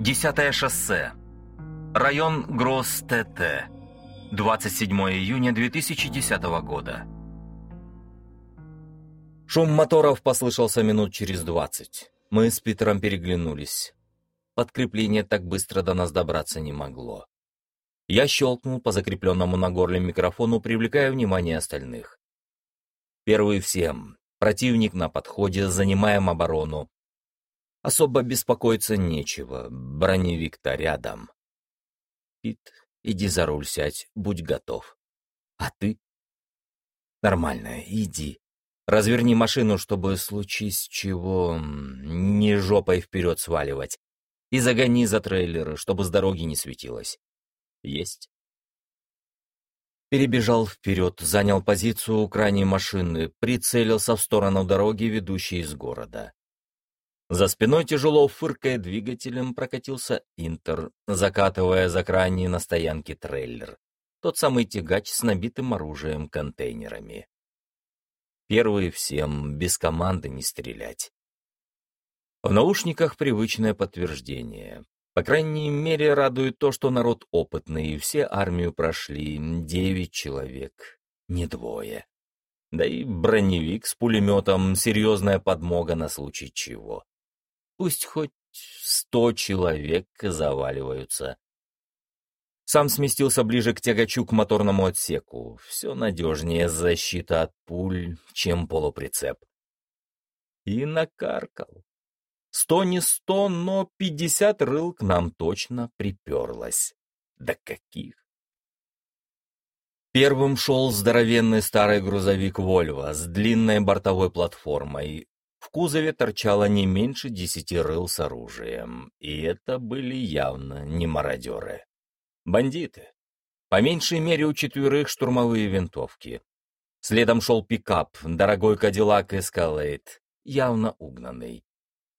Десятое шоссе. Район Гросс-ТТ. 27 июня 2010 года. Шум моторов послышался минут через двадцать. Мы с Питером переглянулись. Подкрепление так быстро до нас добраться не могло. Я щелкнул по закрепленному на горле микрофону, привлекая внимание остальных. Первый всем. Противник на подходе, занимаем оборону. Особо беспокоиться нечего, броневик-то рядом. Пит, иди за руль сядь, будь готов. А ты? Нормально, иди. Разверни машину, чтобы случись чего, не жопой вперед сваливать. И загони за трейлеры, чтобы с дороги не светилось. Есть. Перебежал вперед, занял позицию у крайней машины, прицелился в сторону дороги, ведущей из города. За спиной тяжело фыркая двигателем прокатился Интер, закатывая за крайний на стоянке трейлер. Тот самый тягач с набитым оружием контейнерами. Первый всем, без команды не стрелять. В наушниках привычное подтверждение. По крайней мере, радует то, что народ опытный, и все армию прошли, девять человек, не двое. Да и броневик с пулеметом — серьезная подмога на случай чего. Пусть хоть сто человек заваливаются. Сам сместился ближе к тягачу к моторному отсеку. Все надежнее защита от пуль, чем полуприцеп. И накаркал. Сто не сто, но пятьдесят рыл к нам точно приперлось. Да каких! Первым шел здоровенный старый грузовик «Вольво» с длинной бортовой платформой, в кузове торчало не меньше десяти рыл с оружием, и это были явно не мародеры. Бандиты. По меньшей мере у четверых штурмовые винтовки. Следом шел пикап, дорогой Кадиллак Эскалейт, явно угнанный.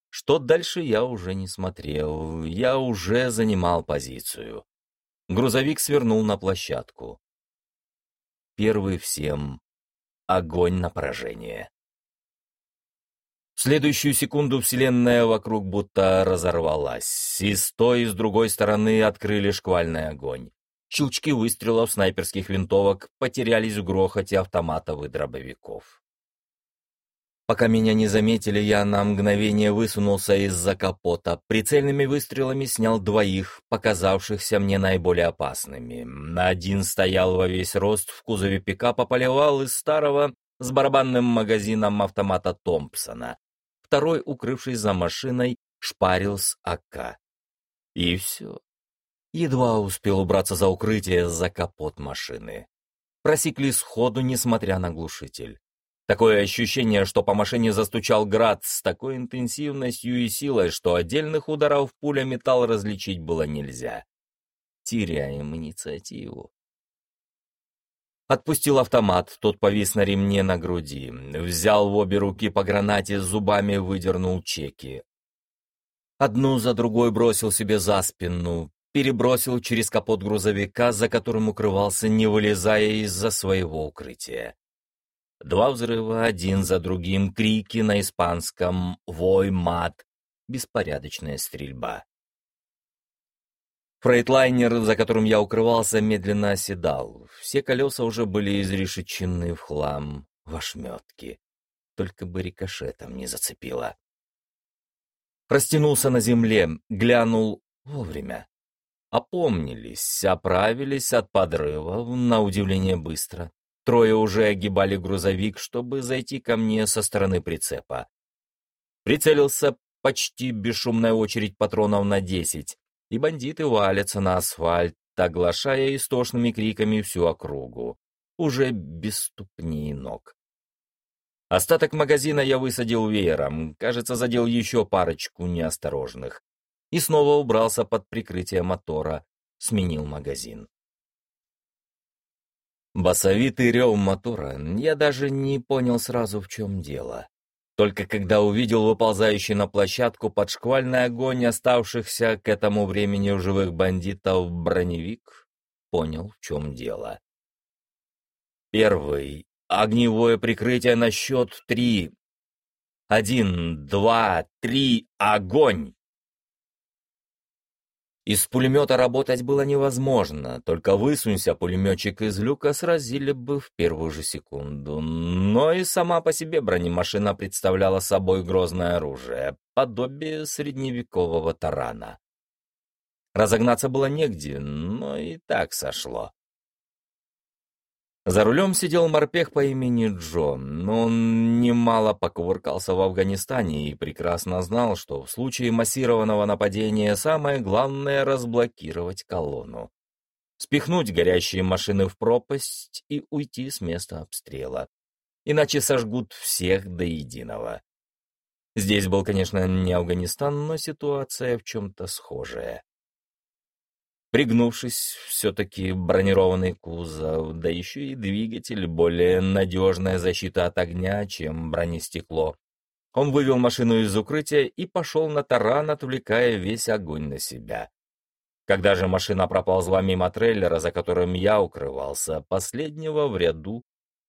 Что дальше я уже не смотрел, я уже занимал позицию. Грузовик свернул на площадку. Первый всем. Огонь на поражение. Следующую секунду вселенная вокруг будто разорвалась, и с той и с другой стороны открыли шквальный огонь. Щелчки выстрелов снайперских винтовок потерялись в грохоте автоматов и дробовиков. Пока меня не заметили, я на мгновение высунулся из-за капота, прицельными выстрелами снял двоих, показавшихся мне наиболее опасными. Один стоял во весь рост в кузове пикапа, поливал из старого с барабанным магазином автомата Томпсона, второй, укрывшись за машиной, шпарил с АК. И все. Едва успел убраться за укрытие за капот машины. Просекли сходу, несмотря на глушитель. Такое ощущение, что по машине застучал град с такой интенсивностью и силой, что отдельных ударов пуля металл различить было нельзя. Теряем инициативу. Отпустил автомат, тот повис на ремне на груди. Взял в обе руки по гранате, зубами выдернул чеки. Одну за другой бросил себе за спину, перебросил через капот грузовика, за которым укрывался, не вылезая из-за своего укрытия. Два взрыва, один за другим, крики на испанском, вой, мат, беспорядочная стрельба. Фрейтлайнер, за которым я укрывался, медленно оседал. Все колеса уже были изрешечены в хлам, в ошметки. Только бы рикошетом не зацепило. Растянулся на земле, глянул вовремя. Опомнились, оправились от подрыва, на удивление быстро. Трое уже огибали грузовик, чтобы зайти ко мне со стороны прицепа. Прицелился почти бесшумная очередь патронов на десять и бандиты валятся на асфальт, оглашая истошными криками всю округу, уже без ступней ног. Остаток магазина я высадил веером, кажется, задел еще парочку неосторожных, и снова убрался под прикрытие мотора, сменил магазин. Басовитый рев мотора, я даже не понял сразу, в чем дело. Только когда увидел выползающий на площадку под шквальный огонь оставшихся к этому времени в живых бандитов броневик, понял, в чем дело. Первый. Огневое прикрытие на счет три. Один, два, три, огонь! Из пулемета работать было невозможно, только высунься пулеметчик из люка, сразили бы в первую же секунду. Но и сама по себе бронемашина представляла собой грозное оружие, подобие средневекового тарана. Разогнаться было негде, но и так сошло. За рулем сидел морпех по имени Джо, но он немало покувыркался в Афганистане и прекрасно знал, что в случае массированного нападения самое главное — разблокировать колонну. Спихнуть горящие машины в пропасть и уйти с места обстрела. Иначе сожгут всех до единого. Здесь был, конечно, не Афганистан, но ситуация в чем-то схожая. Пригнувшись, все-таки бронированный кузов, да еще и двигатель, более надежная защита от огня, чем бронестекло. Он вывел машину из укрытия и пошел на таран, отвлекая весь огонь на себя. Когда же машина проползла мимо трейлера, за которым я укрывался, последнего в ряду,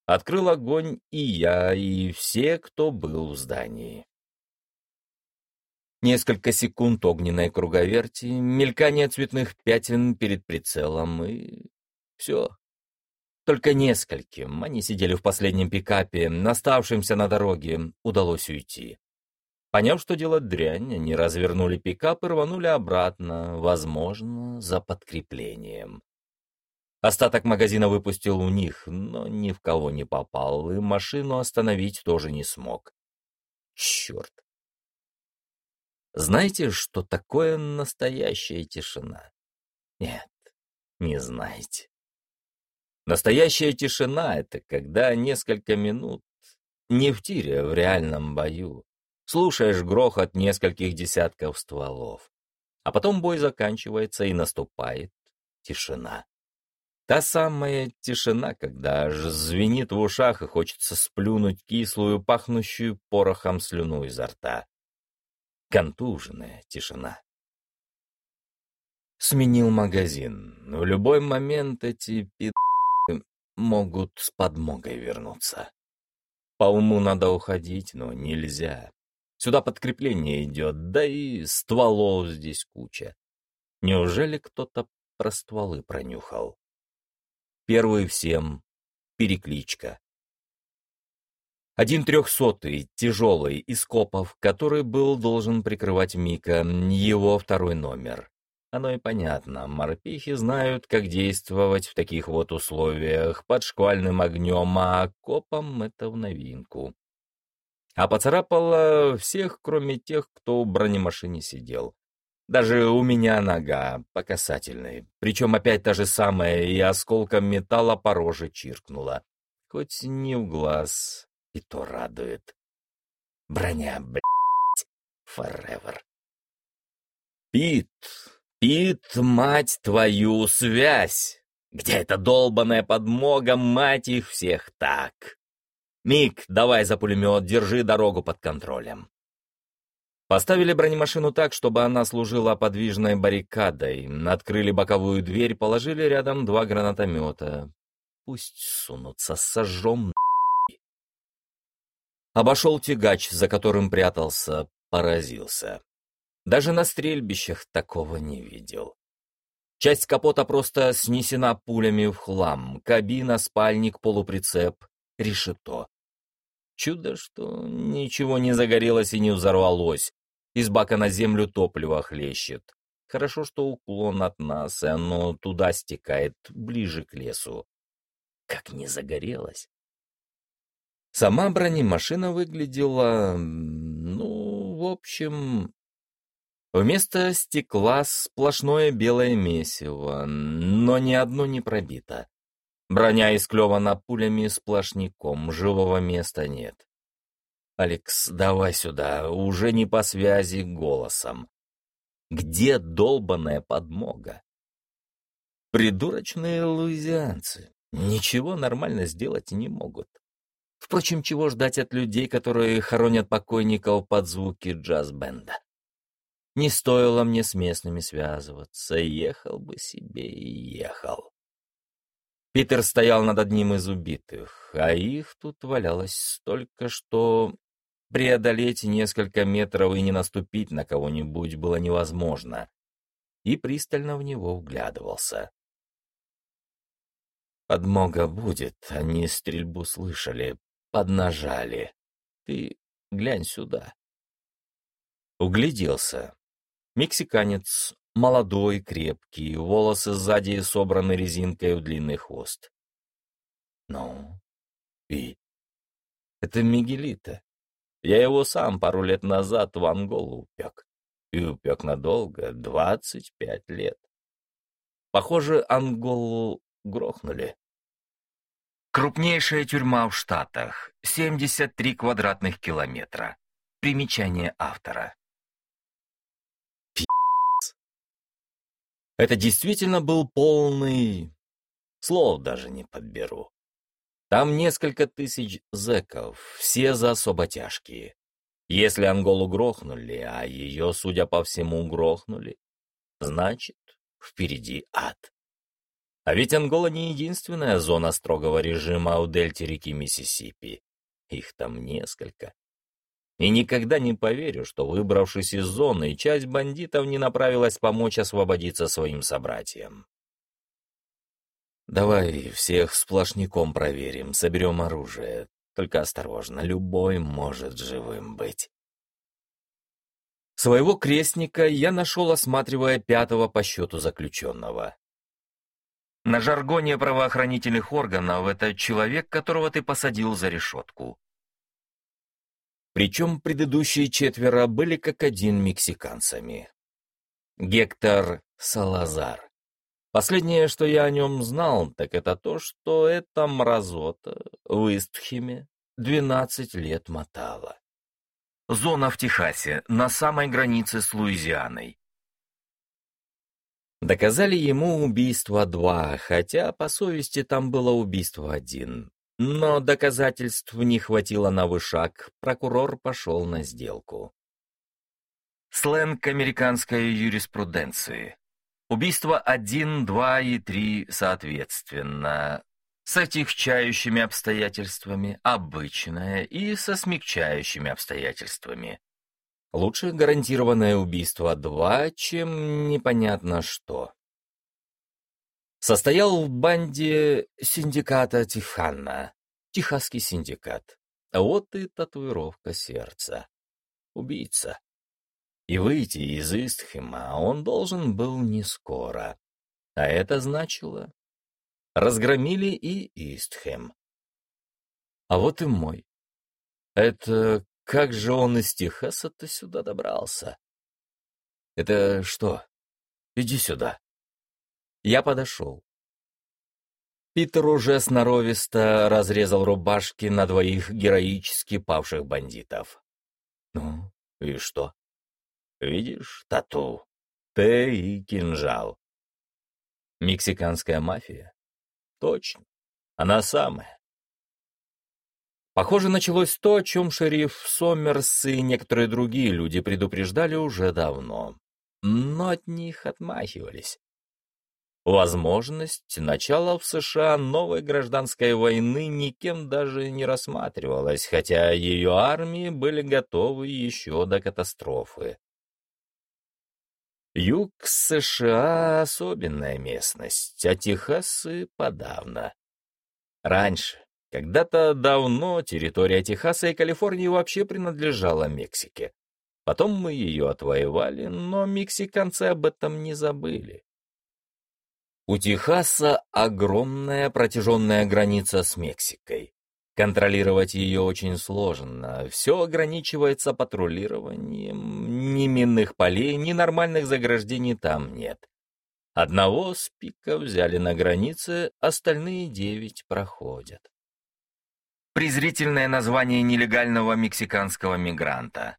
открыл огонь и я, и все, кто был в здании. Несколько секунд огненной круговерти, мелькание цветных пятен перед прицелом и... все. Только нескольким, они сидели в последнем пикапе, оставшимся на дороге, удалось уйти. Поняв, что дело дрянь, они развернули пикап и рванули обратно, возможно, за подкреплением. Остаток магазина выпустил у них, но ни в кого не попал, и машину остановить тоже не смог. Черт! Знаете, что такое настоящая тишина? Нет, не знаете. Настоящая тишина — это когда несколько минут, не в тире, а в реальном бою, слушаешь грохот нескольких десятков стволов, а потом бой заканчивается и наступает тишина. Та самая тишина, когда аж звенит в ушах и хочется сплюнуть кислую, пахнущую порохом слюну изо рта контуженная тишина. Сменил магазин. В любой момент эти пи*** могут с подмогой вернуться. По уму надо уходить, но нельзя. Сюда подкрепление идет, да и стволов здесь куча. Неужели кто-то про стволы пронюхал? Первый всем — перекличка. Один трехсотый, тяжелый, из копов, который был должен прикрывать Мика, его второй номер. Оно и понятно, морпехи знают, как действовать в таких вот условиях, под шквальным огнем, а копам это в новинку. А поцарапало всех, кроме тех, кто в бронемашине сидел. Даже у меня нога по касательной, причем опять та же самая, и осколком металла по роже чиркнула. Хоть не в глаз, и то радует. Броня, блядь, forever. Пит, Пит, мать твою, связь! Где эта долбаная подмога, мать их всех так? Мик, давай за пулемет, держи дорогу под контролем. Поставили бронемашину так, чтобы она служила подвижной баррикадой, открыли боковую дверь, положили рядом два гранатомета. Пусть сунутся, сожжем Обошел тягач, за которым прятался, поразился. Даже на стрельбищах такого не видел. Часть капота просто снесена пулями в хлам. Кабина, спальник, полуприцеп, решето. Чудо, что ничего не загорелось и не взорвалось. Из бака на землю топливо хлещет. Хорошо, что уклон от нас, и оно туда стекает, ближе к лесу. Как не загорелось. Сама бронемашина выглядела, ну, в общем... Вместо стекла сплошное белое месиво, но ни одно не пробито. Броня исклевана пулями сплошняком, живого места нет. «Алекс, давай сюда, уже не по связи голосом. Где долбаная подмога?» Придурочные луизианцы ничего нормально сделать не могут. Впрочем, чего ждать от людей, которые хоронят покойников под звуки джаз-бенда? Не стоило мне с местными связываться, ехал бы себе и ехал. Питер стоял над одним из убитых, а их тут валялось столько, что преодолеть несколько метров и не наступить на кого-нибудь было невозможно. и пристально в него вглядывался. «Подмога будет, они стрельбу слышали, поднажали. Ты глянь сюда». Угляделся. Мексиканец, молодой, крепкий, волосы сзади собраны резинкой в длинный хвост. Ну, и? Это Мигелита. Я его сам пару лет назад в Анголу упек. И упек надолго, двадцать пять лет. Похоже, Анголу грохнули. Крупнейшая тюрьма в Штатах, 73 квадратных километра. Примечание автора. Пи***ц. Это действительно был полный... Слов даже не подберу. Там несколько тысяч зэков, все за особо тяжкие. Если Анголу грохнули, а ее, судя по всему, грохнули, значит, впереди ад. А ведь Ангола не единственная зона строгого режима у дельте реки Миссисипи. Их там несколько. И никогда не поверю, что, выбравшись из зоны, часть бандитов не направилась помочь освободиться своим собратьям. Давай всех сплошняком проверим, соберем оружие. Только осторожно, любой может живым быть. Своего крестника я нашел, осматривая пятого по счету заключенного. На жаргоне правоохранительных органов это человек, которого ты посадил за решетку. Причем предыдущие четверо были как один мексиканцами. Гектор Салазар. Последнее, что я о нем знал, так это то, что эта мразота в Истхиме 12 лет мотала. Зона в Техасе, на самой границе с Луизианой. Доказали ему убийство два, хотя по совести там было убийство один. Но доказательств не хватило на вышаг, прокурор пошел на сделку. Сленг американской юриспруденции. Убийства 1, 2 и 3 соответственно. С отягчающими обстоятельствами, обычное и со смягчающими обстоятельствами. Лучше гарантированное убийство 2, чем непонятно что. Состоял в банде синдиката Тиханна, Техасский синдикат. А вот и татуировка сердца. Убийца и выйти из Истхема он должен был не скоро. А это значило... Разгромили и Истхем. А вот и мой. Это как же он из Техаса-то сюда добрался? Это что? Иди сюда. Я подошел. Питер уже сноровисто разрезал рубашки на двоих героически павших бандитов. Ну, и что? Видишь, тату? Т и кинжал. Мексиканская мафия? Точно. Она самая. Похоже, началось то, о чем шериф Сомерс и некоторые другие люди предупреждали уже давно. Но от них отмахивались. Возможность начала в США новой гражданской войны никем даже не рассматривалась, хотя ее армии были готовы еще до катастрофы. Юг США — особенная местность, а Техас и подавно. Раньше, когда-то давно, территория Техаса и Калифорнии вообще принадлежала Мексике. Потом мы ее отвоевали, но мексиканцы об этом не забыли. У Техаса огромная протяженная граница с Мексикой. Контролировать ее очень сложно. Все ограничивается патрулированием. Ни минных полей, ни нормальных заграждений там нет. Одного с пика взяли на границе, остальные девять проходят. Презрительное название нелегального мексиканского мигранта.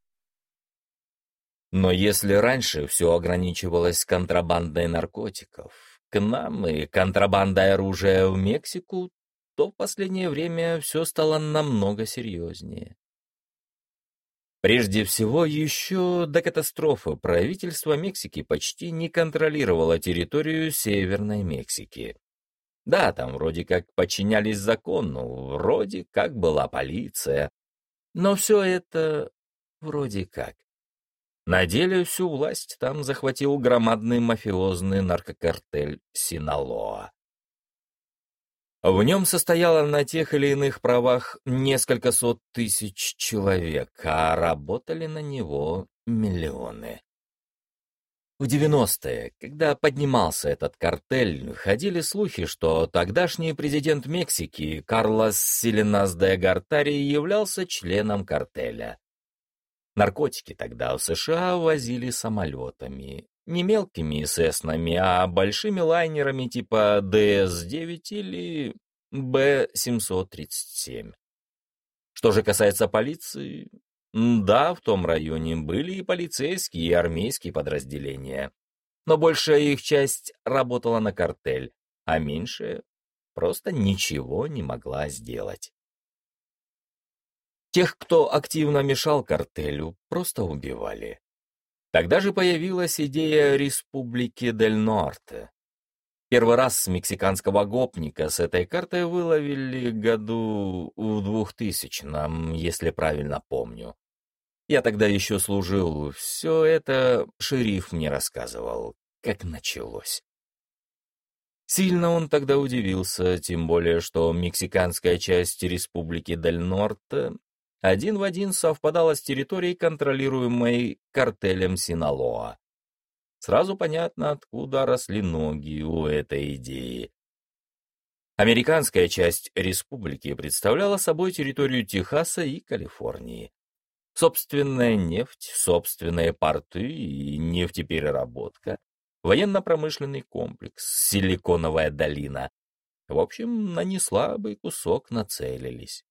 Но если раньше все ограничивалось контрабандой наркотиков, к нам и контрабандой оружия в Мексику, то в последнее время все стало намного серьезнее. Прежде всего, еще до катастрофы правительство Мексики почти не контролировало территорию Северной Мексики. Да, там вроде как подчинялись закону, вроде как была полиция, но все это вроде как. На деле всю власть там захватил громадный мафиозный наркокартель Синалоа. В нем состояло на тех или иных правах несколько сот тысяч человек, а работали на него миллионы. В 90-е, когда поднимался этот картель, ходили слухи, что тогдашний президент Мексики Карлос Силинас де Гартари являлся членом картеля. Наркотики тогда в США возили самолетами, не мелкими эсэснами, а большими лайнерами типа ДС-9 или Б-737. Что же касается полиции, да, в том районе были и полицейские, и армейские подразделения. Но большая их часть работала на картель, а меньшая просто ничего не могла сделать. Тех, кто активно мешал картелю, просто убивали. Тогда же появилась идея Республики Дель Норте. Первый раз мексиканского гопника с этой картой выловили году в двухтысячном, если правильно помню. Я тогда еще служил. Все это шериф мне рассказывал, как началось. Сильно он тогда удивился, тем более, что мексиканская часть Республики Дель Норте один в один совпадала с территорией, контролируемой картелем Синалоа. Сразу понятно, откуда росли ноги у этой идеи. Американская часть республики представляла собой территорию Техаса и Калифорнии. Собственная нефть, собственные порты и нефтепереработка, военно-промышленный комплекс, силиконовая долина. В общем, на неслабый кусок нацелились.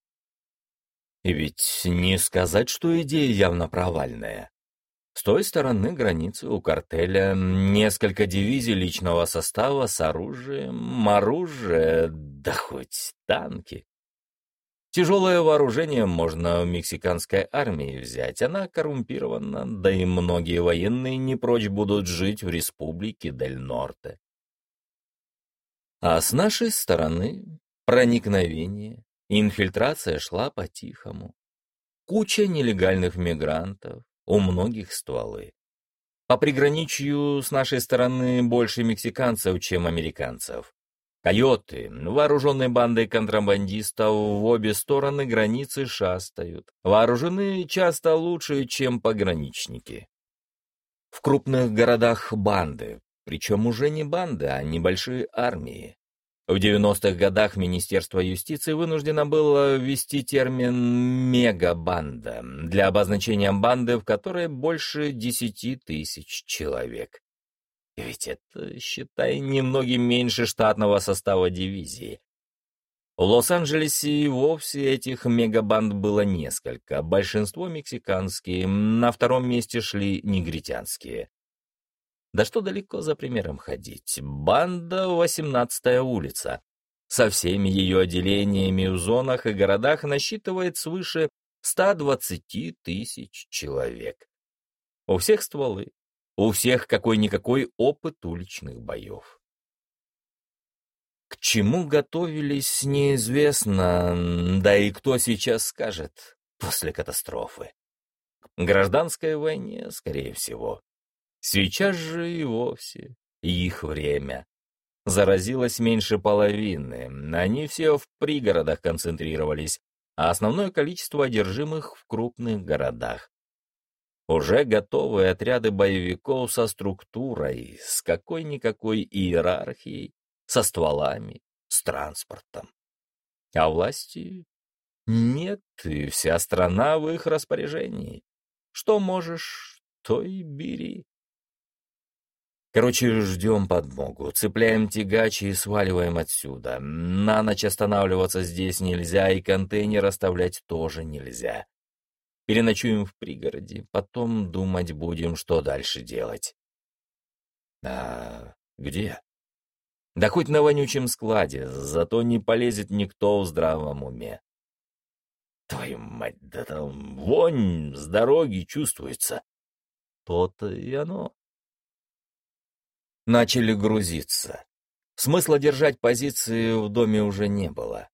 И ведь не сказать, что идея явно провальная. С той стороны границы у картеля несколько дивизий личного состава с оружием, оружие, да хоть танки. Тяжелое вооружение можно в мексиканской армии взять, она коррумпирована, да и многие военные не прочь будут жить в республике Дель Норте. А с нашей стороны проникновение, инфильтрация шла по-тихому. Куча нелегальных мигрантов, у многих стволы. По приграничью с нашей стороны больше мексиканцев, чем американцев. Койоты, вооруженные бандой контрабандистов, в обе стороны границы шастают. Вооружены часто лучше, чем пограничники. В крупных городах банды, причем уже не банды, а небольшие армии. В 90-х годах Министерство юстиции вынуждено было ввести термин «мегабанда» для обозначения банды, в которой больше 10 тысяч человек. Ведь это, считай, немногим меньше штатного состава дивизии. В Лос-Анджелесе и вовсе этих мегабанд было несколько, большинство мексиканские, на втором месте шли негритянские. Да что далеко за примером ходить. Банда «Восемнадцатая улица» со всеми ее отделениями в зонах и городах насчитывает свыше 120 тысяч человек. У всех стволы, у всех какой-никакой опыт уличных боев. К чему готовились, неизвестно, да и кто сейчас скажет после катастрофы. К гражданской войне, скорее всего. Сейчас же и вовсе их время. Заразилось меньше половины, они все в пригородах концентрировались, а основное количество одержимых в крупных городах. Уже готовые отряды боевиков со структурой, с какой-никакой иерархией, со стволами, с транспортом. А власти нет, и вся страна в их распоряжении. Что можешь, то и бери. Короче, ждем подмогу, цепляем тягачи и сваливаем отсюда. На ночь останавливаться здесь нельзя, и контейнер оставлять тоже нельзя. Переночуем в пригороде, потом думать будем, что дальше делать. А где? Да хоть на вонючем складе, зато не полезет никто в здравом уме. Твою мать, да там вонь с дороги чувствуется. То-то и оно. Начали грузиться. Смысла держать позиции в доме уже не было.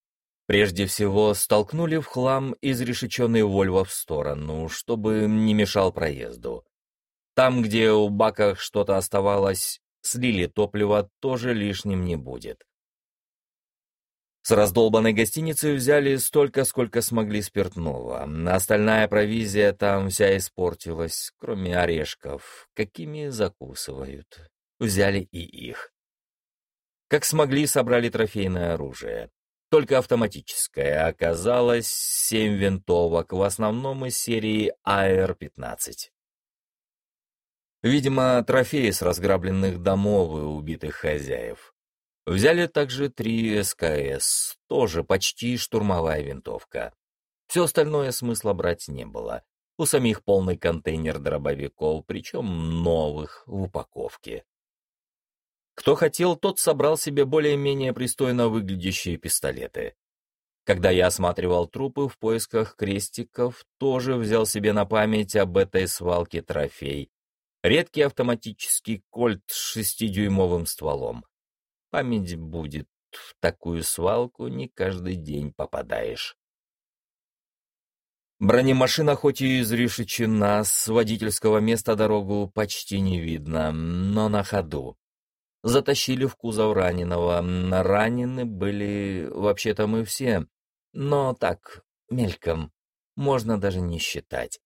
Прежде всего, столкнули в хлам изрешеченный Вольво в сторону, чтобы не мешал проезду. Там, где у баках что-то оставалось, слили топливо, тоже лишним не будет. С раздолбанной гостиницы взяли столько, сколько смогли спиртного. Остальная провизия там вся испортилась, кроме орешков, какими закусывают. Взяли и их. Как смогли, собрали трофейное оружие. Только автоматическое. Оказалось семь винтовок, в основном из серии АР-15. Видимо, трофеи с разграбленных домов и убитых хозяев. Взяли также три СКС, тоже почти штурмовая винтовка. Все остальное смысла брать не было. У самих полный контейнер дробовиков, причем новых, в упаковке. Кто хотел, тот собрал себе более-менее пристойно выглядящие пистолеты. Когда я осматривал трупы в поисках крестиков, тоже взял себе на память об этой свалке трофей. Редкий автоматический кольт с шестидюймовым стволом. Память будет. В такую свалку не каждый день попадаешь. Бронемашина хоть и изрешечена, с водительского места дорогу почти не видно, но на ходу. Затащили в кузов раненого. Ранены были вообще-то мы все, но так, мельком, можно даже не считать.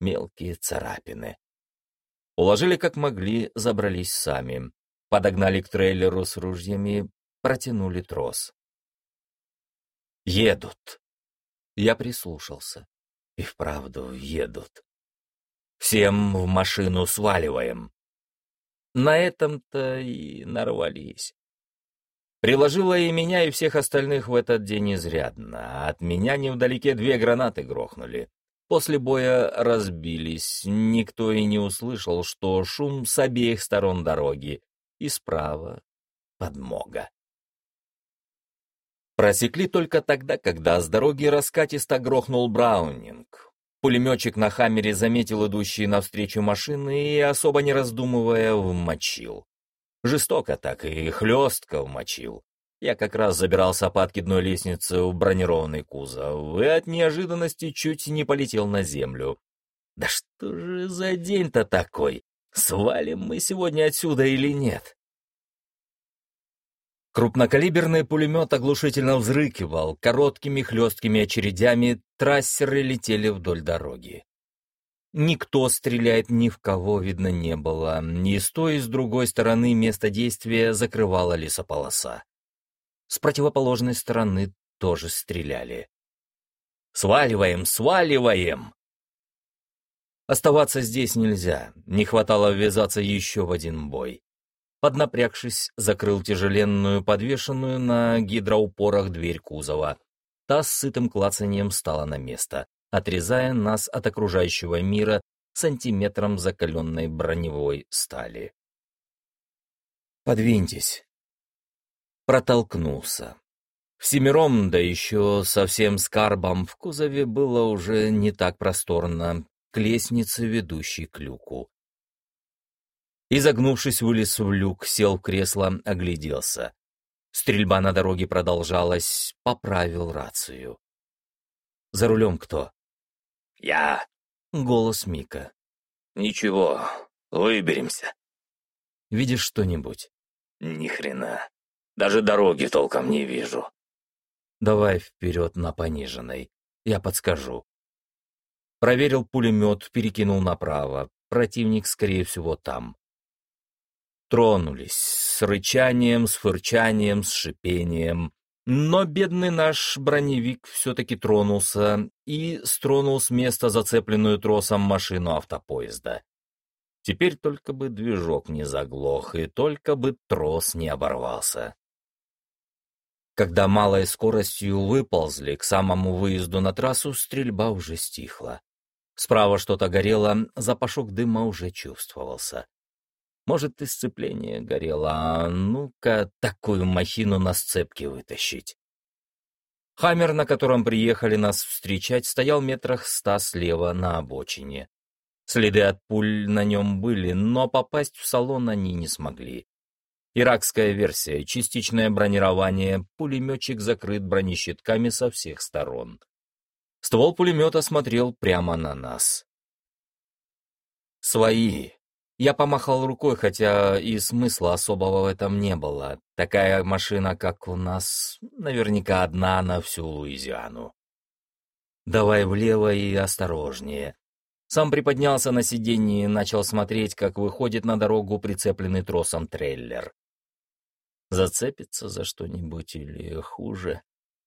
Мелкие царапины. Уложили как могли, забрались сами подогнали к трейлеру с ружьями, протянули трос. «Едут!» Я прислушался. И вправду едут. «Всем в машину сваливаем!» На этом-то и нарвались. Приложила и меня, и всех остальных в этот день изрядно. От меня невдалеке две гранаты грохнули. После боя разбились, никто и не услышал, что шум с обеих сторон дороги, и справа подмога. Просекли только тогда, когда с дороги раскатисто грохнул Браунинг. Пулеметчик на «Хаммере» заметил идущие навстречу машины и, особо не раздумывая, вмочил. Жестоко так и хлестко вмочил. Я как раз забирался по откидной лестнице в бронированный кузов и от неожиданности чуть не полетел на землю. Да что же за день-то такой? Свалим мы сегодня отсюда или нет? Крупнокалиберный пулемет оглушительно взрыкивал, короткими хлесткими очередями трассеры летели вдоль дороги. Никто стрелять ни в кого видно не было, ни с той, и с другой стороны место действия закрывала лесополоса. С противоположной стороны тоже стреляли. «Сваливаем, сваливаем!» Оставаться здесь нельзя, не хватало ввязаться еще в один бой. Поднапрягшись, закрыл тяжеленную, подвешенную на гидроупорах дверь кузова. Та с сытым клацанием стала на место, отрезая нас от окружающего мира сантиметром закаленной броневой стали. «Подвиньтесь». Протолкнулся. Всемиром, да еще совсем с карбом, в кузове было уже не так просторно, к лестнице, ведущей к люку. Изогнувшись, вылез в люк, сел в кресло, огляделся. Стрельба на дороге продолжалась, поправил рацию. «За рулем кто?» «Я». Голос Мика. «Ничего, выберемся». «Видишь что-нибудь?» «Ни хрена. Даже дороги толком не вижу». «Давай вперед на пониженной. Я подскажу». Проверил пулемет, перекинул направо. Противник, скорее всего, там. Тронулись с рычанием, с фырчанием, с шипением. Но бедный наш броневик все-таки тронулся и стронул с места зацепленную тросом машину автопоезда. Теперь только бы движок не заглох, и только бы трос не оборвался. Когда малой скоростью выползли к самому выезду на трассу, стрельба уже стихла. Справа что-то горело, запашок дыма уже чувствовался. Может, и сцепление горело, а ну-ка такую махину на сцепке вытащить. Хаммер, на котором приехали нас встречать, стоял метрах ста слева на обочине. Следы от пуль на нем были, но попасть в салон они не смогли. Иракская версия, частичное бронирование, пулеметчик закрыт бронещитками со всех сторон. Ствол пулемета смотрел прямо на нас. «Свои», Я помахал рукой, хотя и смысла особого в этом не было. Такая машина, как у нас, наверняка одна на всю Луизиану. «Давай влево и осторожнее». Сам приподнялся на сиденье и начал смотреть, как выходит на дорогу прицепленный тросом трейлер. Зацепится за что-нибудь или хуже.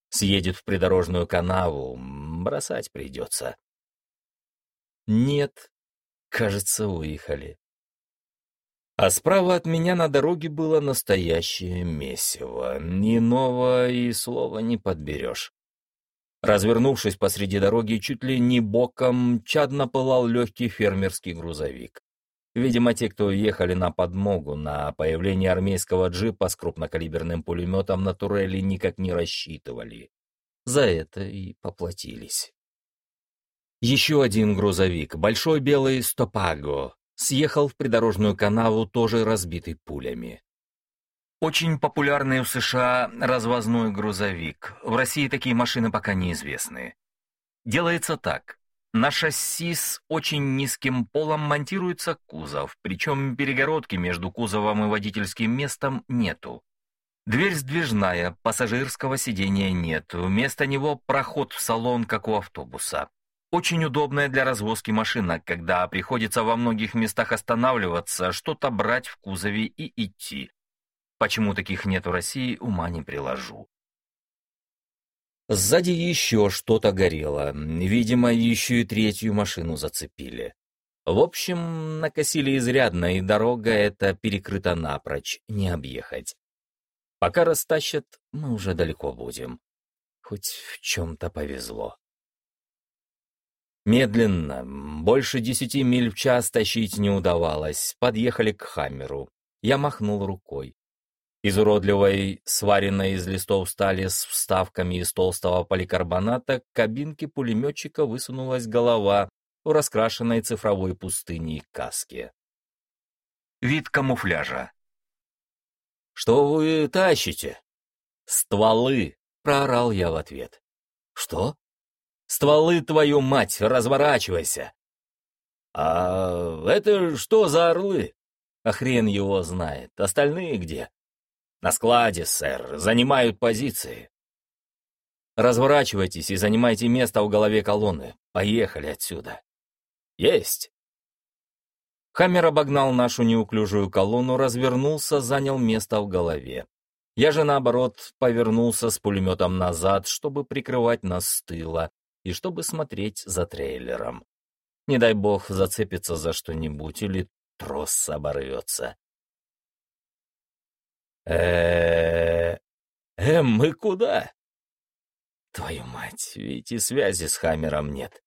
Съедет в придорожную канаву, бросать придется. Нет, кажется, выехали. А справа от меня на дороге было настоящее месиво. Иного и слова не подберешь. Развернувшись посреди дороги, чуть ли не боком, чадно пылал легкий фермерский грузовик. Видимо, те, кто ехали на подмогу, на появление армейского джипа с крупнокалиберным пулеметом на турели никак не рассчитывали. За это и поплатились. Еще один грузовик, большой белый «Стопаго», съехал в придорожную канаву, тоже разбитый пулями. Очень популярный в США развозной грузовик. В России такие машины пока неизвестны. Делается так. На шасси с очень низким полом монтируется кузов, причем перегородки между кузовом и водительским местом нету. Дверь сдвижная, пассажирского сидения нет, вместо него проход в салон, как у автобуса. Очень удобная для развозки машина, когда приходится во многих местах останавливаться, что-то брать в кузове и идти. Почему таких нет в России, ума не приложу. Сзади еще что-то горело. Видимо, еще и третью машину зацепили. В общем, накосили изрядно, и дорога эта перекрыта напрочь, не объехать. Пока растащат, мы уже далеко будем. Хоть в чем-то повезло. Медленно, больше десяти миль в час тащить не удавалось. Подъехали к Хаммеру. Я махнул рукой. Из уродливой, сваренной из листов стали с вставками из толстого поликарбоната, к кабинке пулеметчика высунулась голова в раскрашенной цифровой пустыне каске. Вид камуфляжа. «Что вы тащите?» «Стволы!» — проорал я в ответ. «Что?» Стволы, твою мать, разворачивайся!» «А это что за орлы?» «А хрен его знает. Остальные где?» «На складе, сэр. Занимают позиции». «Разворачивайтесь и занимайте место в голове колонны. Поехали отсюда». «Есть!» Хаммер обогнал нашу неуклюжую колонну, развернулся, занял место в голове. Я же, наоборот, повернулся с пулеметом назад, чтобы прикрывать нас с тыла, и чтобы смотреть за трейлером. Не дай бог зацепится за что-нибудь или трос оборвется. э э мы куда?» «Твою мать, ведь и связи с Хаммером нет.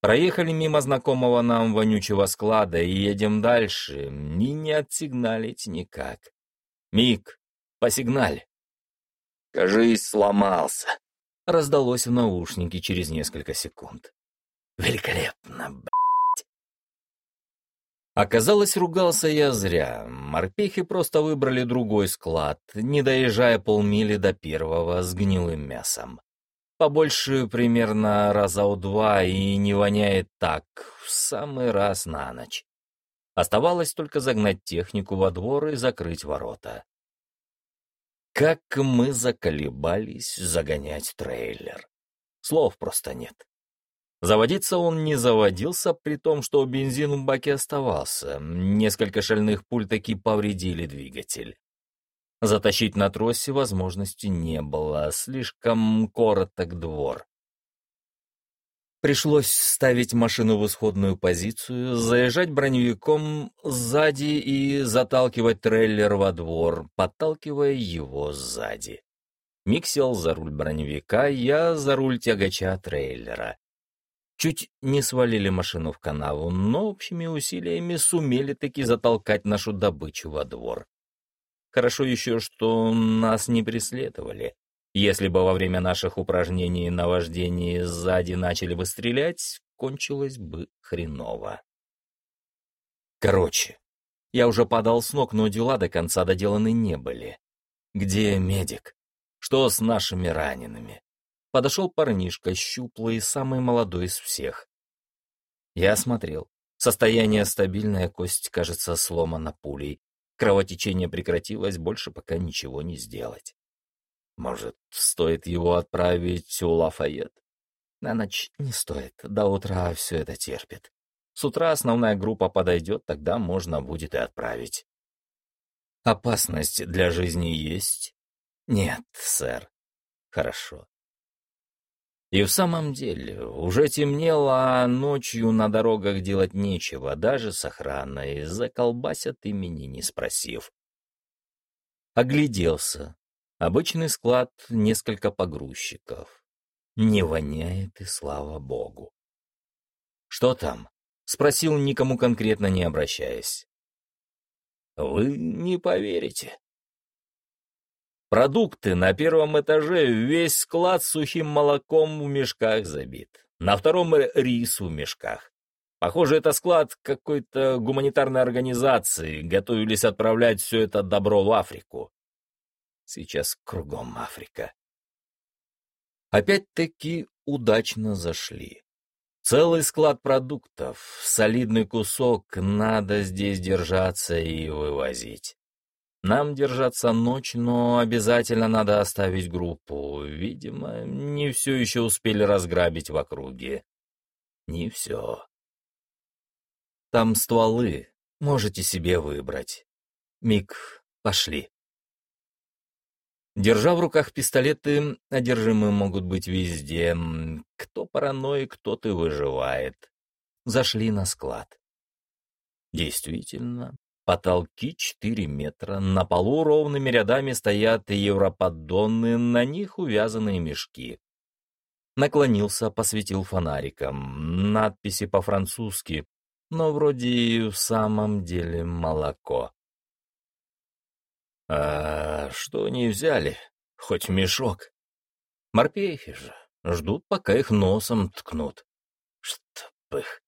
Проехали мимо знакомого нам вонючего склада и едем дальше, и не отсигналить никак. Миг, посигналь». «Кажись, сломался», раздалось в наушнике через несколько секунд. «Великолепно, блядь!» Оказалось, ругался я зря. Морпехи просто выбрали другой склад, не доезжая полмили до первого с гнилым мясом. Побольше примерно раза у два и не воняет так, в самый раз на ночь. Оставалось только загнать технику во двор и закрыть ворота. Как мы заколебались загонять трейлер. Слов просто нет. Заводиться он не заводился, при том, что бензин в баке оставался. Несколько шальных пуль таки повредили двигатель. Затащить на тросе возможности не было, слишком короток двор. Пришлось ставить машину в исходную позицию, заезжать броневиком сзади и заталкивать трейлер во двор, подталкивая его сзади. Мик сел за руль броневика, я за руль тягача трейлера. Чуть не свалили машину в канаву, но общими усилиями сумели таки затолкать нашу добычу во двор. Хорошо еще, что нас не преследовали. Если бы во время наших упражнений на вождении сзади начали бы стрелять, кончилось бы хреново. Короче, я уже падал с ног, но дела до конца доделаны не были. Где медик? Что с нашими ранеными? Подошел парнишка, щуплый, самый молодой из всех. Я осмотрел. Состояние стабильное, кость, кажется, сломана пулей. Кровотечение прекратилось, больше пока ничего не сделать. Может, стоит его отправить у Лафайет? На ночь не стоит, до утра все это терпит. С утра основная группа подойдет, тогда можно будет и отправить. Опасность для жизни есть? Нет, сэр. Хорошо. И в самом деле, уже темнело, а ночью на дорогах делать нечего, даже с охраной, заколбасят имени не спросив. Огляделся. Обычный склад, несколько погрузчиков. Не воняет, и слава богу. «Что там?» — спросил, никому конкретно не обращаясь. «Вы не поверите». Продукты на первом этаже, весь склад сухим молоком в мешках забит. На втором рис в мешках. Похоже, это склад какой-то гуманитарной организации. Готовились отправлять все это добро в Африку. Сейчас кругом Африка опять-таки удачно зашли. Целый склад продуктов, солидный кусок, надо здесь держаться и вывозить. Нам держаться ночь, но обязательно надо оставить группу. Видимо, не все еще успели разграбить в округе. Не все. Там стволы, можете себе выбрать. Мик, пошли. Держа в руках пистолеты, одержимые могут быть везде. Кто параноик, тот и выживает. Зашли на склад. Действительно, потолки 4 метра, на полу ровными рядами стоят европоддоны, на них увязанные мешки. Наклонился, посветил фонариком. Надписи по-французски, но вроде и в самом деле молоко. А что не взяли? Хоть мешок. Морпехи же ждут, пока их носом ткнут. Чтоб их.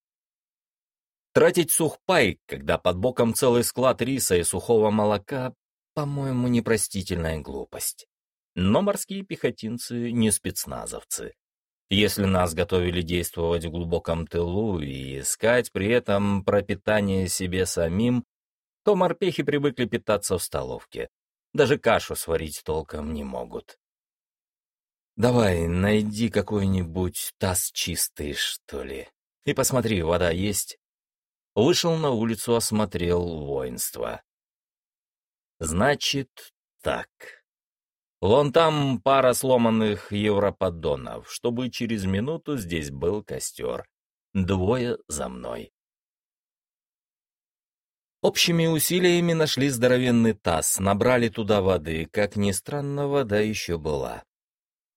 Тратить сухпай, когда под боком целый склад риса и сухого молока, по-моему, непростительная глупость. Но морские пехотинцы не спецназовцы. Если нас готовили действовать в глубоком тылу и искать при этом пропитание себе самим, то морпехи привыкли питаться в столовке. Даже кашу сварить толком не могут. Давай, найди какой-нибудь таз чистый, что ли. И посмотри, вода есть. Вышел на улицу, осмотрел воинство. Значит, так. Вон там пара сломанных европоддонов, чтобы через минуту здесь был костер. Двое за мной. Общими усилиями нашли здоровенный таз, набрали туда воды, как ни странно, вода еще была.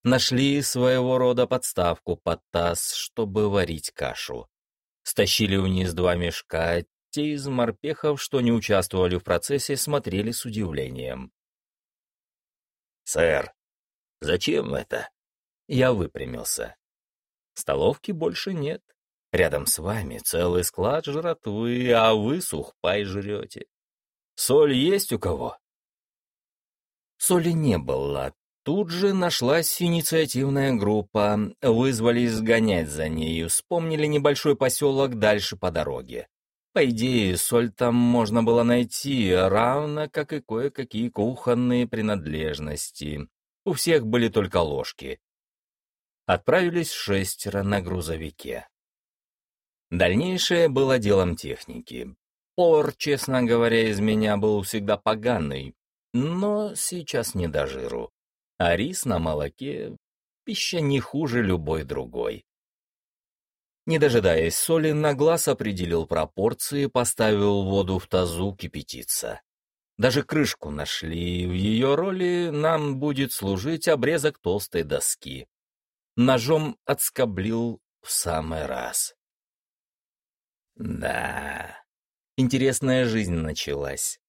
Нашли своего рода подставку под таз, чтобы варить кашу. Стащили вниз два мешка, те из морпехов, что не участвовали в процессе, смотрели с удивлением. «Сэр, зачем это?» Я выпрямился. Столовки больше нет. Рядом с вами целый склад жратвы, а вы сухпай жрете. Соль есть у кого? Соли не было. Тут же нашлась инициативная группа. Вызвали сгонять за нею. Вспомнили небольшой поселок дальше по дороге. По идее, соль там можно было найти, равно как и кое-какие кухонные принадлежности. У всех были только ложки. Отправились шестеро на грузовике. Дальнейшее было делом техники. Повар, честно говоря, из меня был всегда поганый, но сейчас не до жиру. А рис на молоке — пища не хуже любой другой. Не дожидаясь соли, на глаз определил пропорции, поставил воду в тазу кипятиться. Даже крышку нашли, в ее роли нам будет служить обрезок толстой доски. Ножом отскоблил в самый раз. Да, интересная жизнь началась.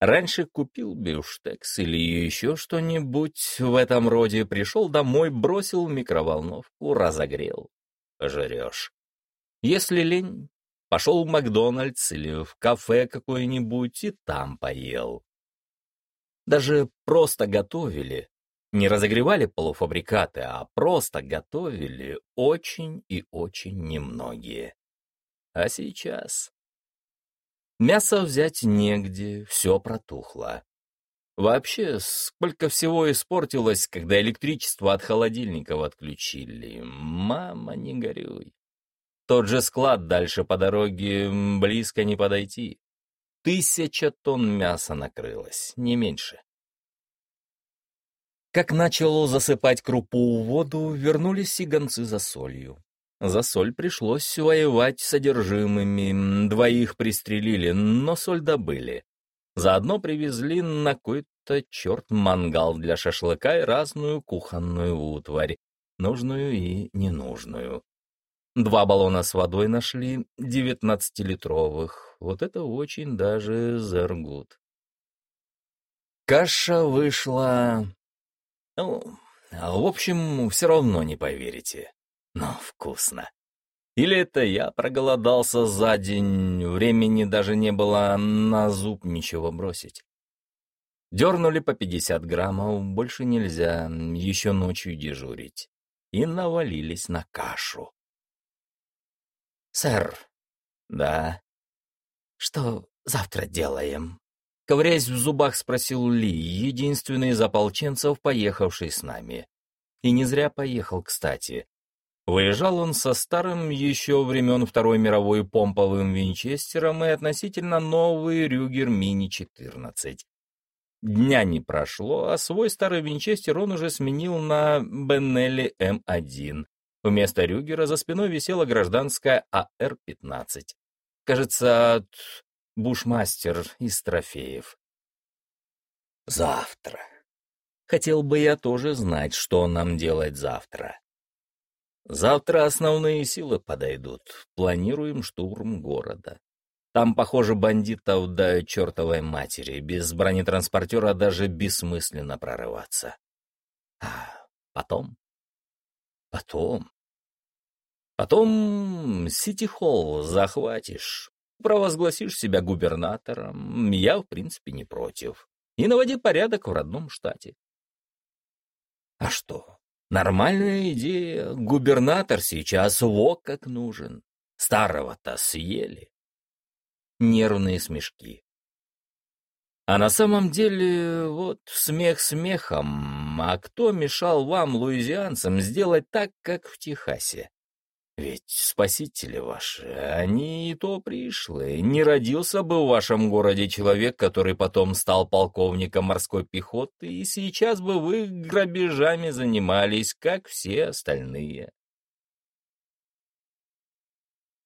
Раньше купил бюштекс или еще что-нибудь в этом роде, пришел домой, бросил микроволновку, разогрел. Жрешь. Если лень, пошел в Макдональдс или в кафе какое-нибудь и там поел. Даже просто готовили. Не разогревали полуфабрикаты, а просто готовили очень и очень немногие. А сейчас... Мясо взять негде, все протухло. Вообще, сколько всего испортилось, когда электричество от холодильников отключили. Мама, не горюй. Тот же склад дальше по дороге близко не подойти. Тысяча тонн мяса накрылось, не меньше. Как начало засыпать крупу в воду, вернулись и гонцы за солью. За соль пришлось воевать содержимыми, двоих пристрелили, но соль добыли. Заодно привезли на какой-то черт мангал для шашлыка и разную кухонную утварь, нужную и ненужную. Два баллона с водой нашли, девятнадцатилитровых. Вот это очень даже заргут. Каша вышла... Ну, в общем, все равно не поверите. Но вкусно. Или это я проголодался за день, времени даже не было на зуб ничего бросить. Дернули по 50 граммов, больше нельзя, еще ночью дежурить. И навалились на кашу. «Сэр». «Да». «Что завтра делаем?» Ковыряясь в зубах, спросил Ли, единственный из ополченцев, поехавший с нами. И не зря поехал, кстати. Выезжал он со старым еще времен Второй мировой помповым винчестером и относительно новый Рюгер Мини-14. Дня не прошло, а свой старый винчестер он уже сменил на Беннелли М1. Вместо Рюгера за спиной висела гражданская АР-15. Кажется, бушмастер из трофеев. Завтра. Хотел бы я тоже знать, что нам делать завтра. Завтра основные силы подойдут. Планируем штурм города. Там, похоже, бандитов до чертовой матери. Без бронетранспортера даже бессмысленно прорываться. А потом? Потом? Потом Сити-Холл захватишь. Провозгласишь себя губернатором. Я, в принципе, не против. И наводи порядок в родном штате. А что? Нормальная идея. Губернатор сейчас во как нужен. Старого-то съели. Нервные смешки. А на самом деле, вот смех смехом, а кто мешал вам, луизианцам, сделать так, как в Техасе? Ведь спасители ваши, они и то пришлые. Не родился бы в вашем городе человек, который потом стал полковником морской пехоты, и сейчас бы вы грабежами занимались, как все остальные.